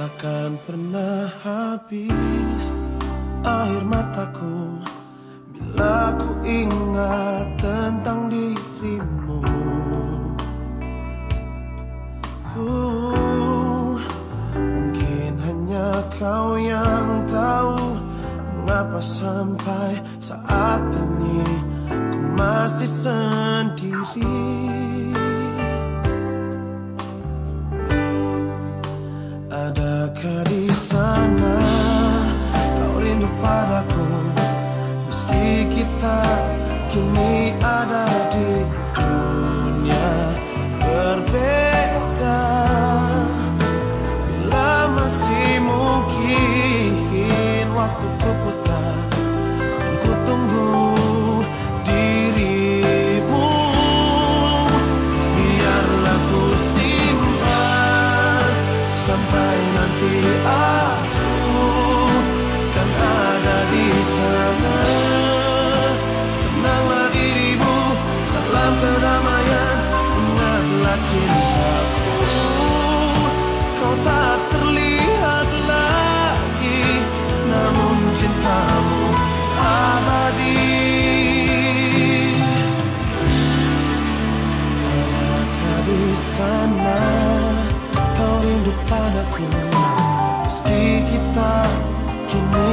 Takkan pernah habis air mataku. Bila ku ingat tentang dirimu uh, Mungkin hanya kau yang tahu Mengapa sampai saat ini Ku masih sendiri kita kini ada cintaku Kau tak terlihat lagi Namun cintamu abadi. Adakah di sana kau rindu padaku? Meski kita kini